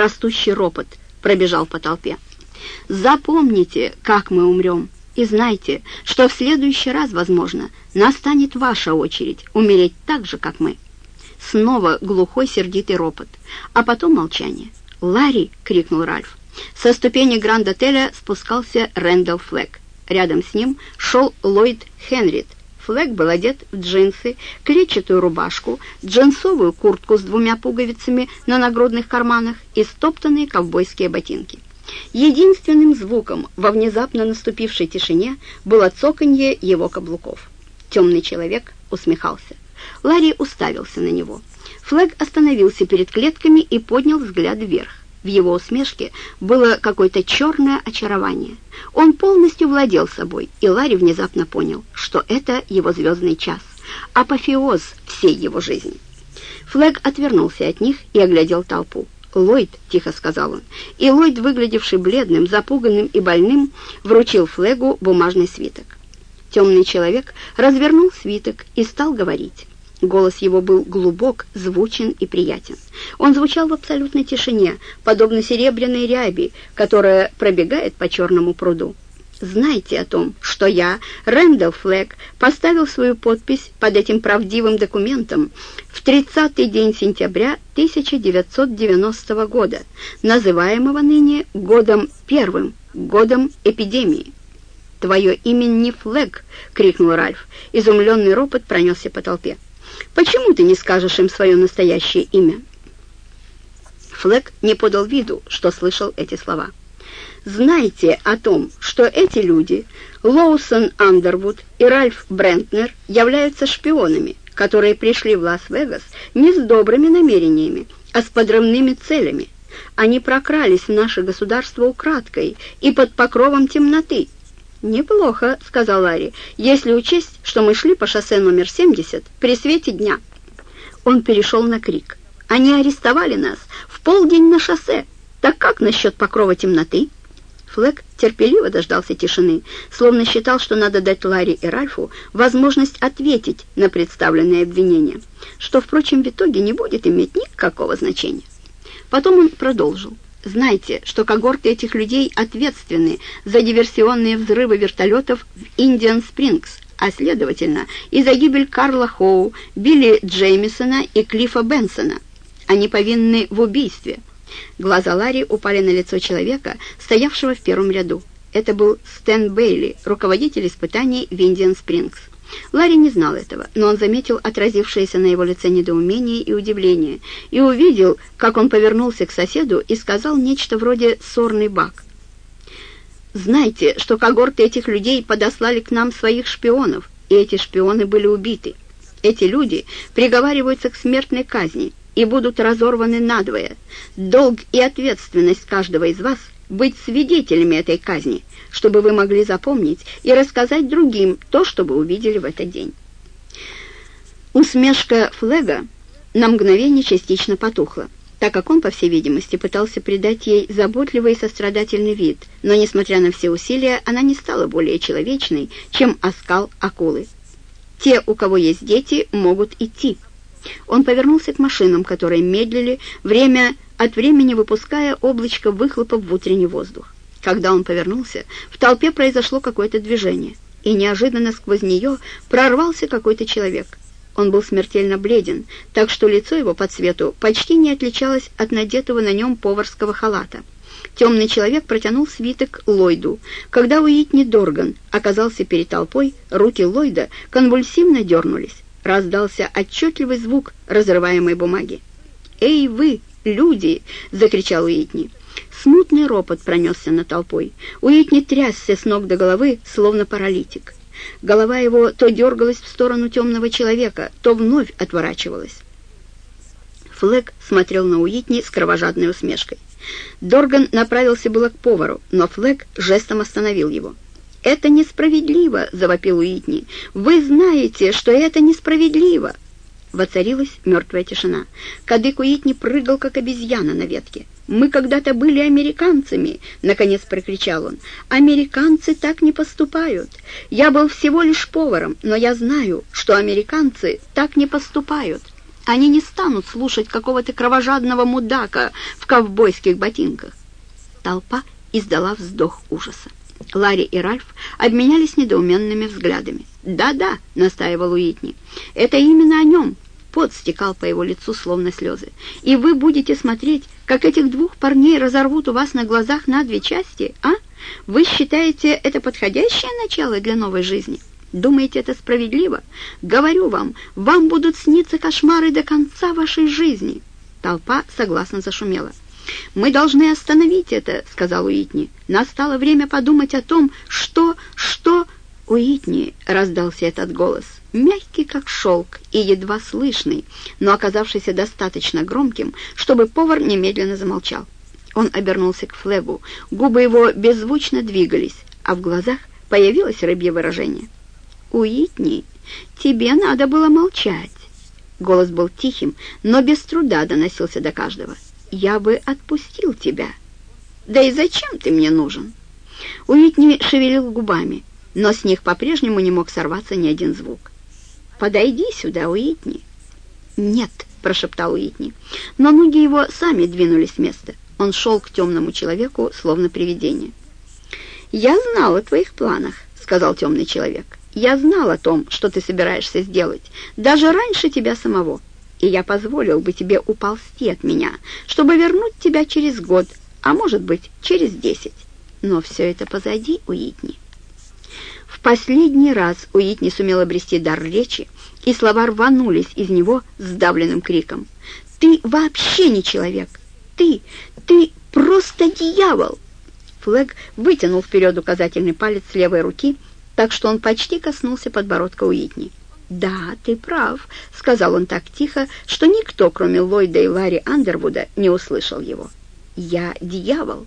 растущий ропот пробежал по толпе. «Запомните, как мы умрем, и знайте, что в следующий раз, возможно, настанет ваша очередь умереть так же, как мы». Снова глухой сердитый ропот, а потом молчание. «Ларри!» — крикнул Ральф. Со ступени Гранд-отеля спускался Рэндалл Флэк. Рядом с ним шел Ллойд Хенрид. Флэк был одет в джинсы, клетчатую рубашку, джинсовую куртку с двумя пуговицами на нагрудных карманах и стоптанные ковбойские ботинки. Единственным звуком во внезапно наступившей тишине было цоканье его каблуков. Темный человек усмехался. Ларри уставился на него. Флэг остановился перед клетками и поднял взгляд вверх. В его усмешке было какое-то черное очарование. Он полностью владел собой, и Ларри внезапно понял, что это его звездный час, апофеоз всей его жизни. Флэг отвернулся от них и оглядел толпу. «Ллойд», — тихо сказал он, и Ллойд, выглядевший бледным, запуганным и больным, вручил Флэгу бумажный свиток. Темный человек развернул свиток и стал говорить. Голос его был глубок, звучен и приятен. Он звучал в абсолютной тишине, подобно серебряной ряби, которая пробегает по черному пруду. Знайте о том, что я, Рэндалл Флэг, поставил свою подпись под этим правдивым документом в 30-й день сентября 1990 года, называемого ныне годом первым, годом эпидемии. «Твое имя не Флэг!» — крикнул Ральф. Изумленный ропот пронесся по толпе. Почему ты не скажешь им свое настоящее имя?» Флэк не подал виду, что слышал эти слова. «Знайте о том, что эти люди, Лоусон Андервуд и Ральф Брентнер, являются шпионами, которые пришли в Лас-Вегас не с добрыми намерениями, а с подрывными целями. Они прокрались в наше государство украдкой и под покровом темноты, «Неплохо», — сказал Ларри, «если учесть, что мы шли по шоссе номер 70 при свете дня». Он перешел на крик. «Они арестовали нас в полдень на шоссе. Так как насчет покрова темноты?» Флэк терпеливо дождался тишины, словно считал, что надо дать Ларри и Ральфу возможность ответить на представленные обвинения, что, впрочем, в итоге не будет иметь никакого значения. Потом он продолжил. Знайте, что когорты этих людей ответственны за диверсионные взрывы вертолетов в Индиан-Спрингс, а следовательно и за гибель Карла Хоу, Билли Джеймисона и Клиффа Бенсона. Они повинны в убийстве. Глаза Ларри упали на лицо человека, стоявшего в первом ряду. Это был Стэн Бейли, руководитель испытаний в Индиан-Спрингс. Ларри не знал этого, но он заметил отразившееся на его лице недоумение и удивление и увидел, как он повернулся к соседу и сказал нечто вроде «сорный бак». «Знайте, что когорты этих людей подослали к нам своих шпионов, и эти шпионы были убиты. Эти люди приговариваются к смертной казни и будут разорваны надвое. Долг и ответственность каждого из вас — быть свидетелями этой казни, чтобы вы могли запомнить и рассказать другим то, что вы увидели в этот день. Усмешка Флега на мгновение частично потухла, так как он, по всей видимости, пытался придать ей заботливый и сострадательный вид, но, несмотря на все усилия, она не стала более человечной, чем оскал акулы. Те, у кого есть дети, могут идти. Он повернулся к машинам, которые медлили, время от времени выпуская облачко выхлопов в утренний воздух. Когда он повернулся, в толпе произошло какое-то движение, и неожиданно сквозь нее прорвался какой-то человек. Он был смертельно бледен, так что лицо его по цвету почти не отличалось от надетого на нем поварского халата. Темный человек протянул свиток Ллойду. Когда Уитни Дорган оказался перед толпой, руки Ллойда конвульсивно дернулись. Раздался отчетливый звук разрываемой бумаги. «Эй, вы, люди!» — закричал Уитни. Смутный ропот пронесся над толпой. Уитни трясся с ног до головы, словно паралитик. Голова его то дергалась в сторону темного человека, то вновь отворачивалась. Флэг смотрел на Уитни с кровожадной усмешкой. Дорган направился было к повару, но Флэг жестом остановил его. «Это несправедливо!» — завопил Уитни. «Вы знаете, что это несправедливо!» Воцарилась мертвая тишина. Кадык Уитни прыгал, как обезьяна на ветке. «Мы когда-то были американцами!» — наконец прокричал он. «Американцы так не поступают! Я был всего лишь поваром, но я знаю, что американцы так не поступают!» Они не станут слушать какого-то кровожадного мудака в ковбойских ботинках. Толпа издала вздох ужаса. Ларри и Ральф обменялись недоуменными взглядами. «Да-да», — настаивал Уитни, — «это именно о нем». Пот стекал по его лицу, словно слезы. «И вы будете смотреть, как этих двух парней разорвут у вас на глазах на две части, а? Вы считаете это подходящее начало для новой жизни? Думаете, это справедливо? Говорю вам, вам будут сниться кошмары до конца вашей жизни». Толпа согласно зашумела. «Мы должны остановить это», — сказал Уитни. «Настало время подумать о том, что... что...» «Уитни», — раздался этот голос, мягкий как шелк и едва слышный, но оказавшийся достаточно громким, чтобы повар немедленно замолчал. Он обернулся к Флегу, губы его беззвучно двигались, а в глазах появилось рыбье выражение. «Уитни, тебе надо было молчать». Голос был тихим, но без труда доносился до каждого я бы отпустил тебя. Да и зачем ты мне нужен?» Уитни шевелил губами, но с них по-прежнему не мог сорваться ни один звук. «Подойди сюда, Уитни». «Нет», — прошептал Уитни, но ноги его сами двинулись с места. Он шел к темному человеку, словно привидение. «Я знал о твоих планах», — сказал темный человек. «Я знал о том, что ты собираешься сделать, даже раньше тебя самого и я позволил бы тебе уползти от меня, чтобы вернуть тебя через год, а может быть, через десять. Но все это позади, Уитни. В последний раз Уитни сумел обрести дар речи, и слова рванулись из него сдавленным криком. «Ты вообще не человек! Ты, ты просто дьявол!» Флэг вытянул вперед указательный палец левой руки, так что он почти коснулся подбородка Уитни. «Да, ты прав», — сказал он так тихо, что никто, кроме Ллойда и Ларри Андервуда, не услышал его. «Я дьявол».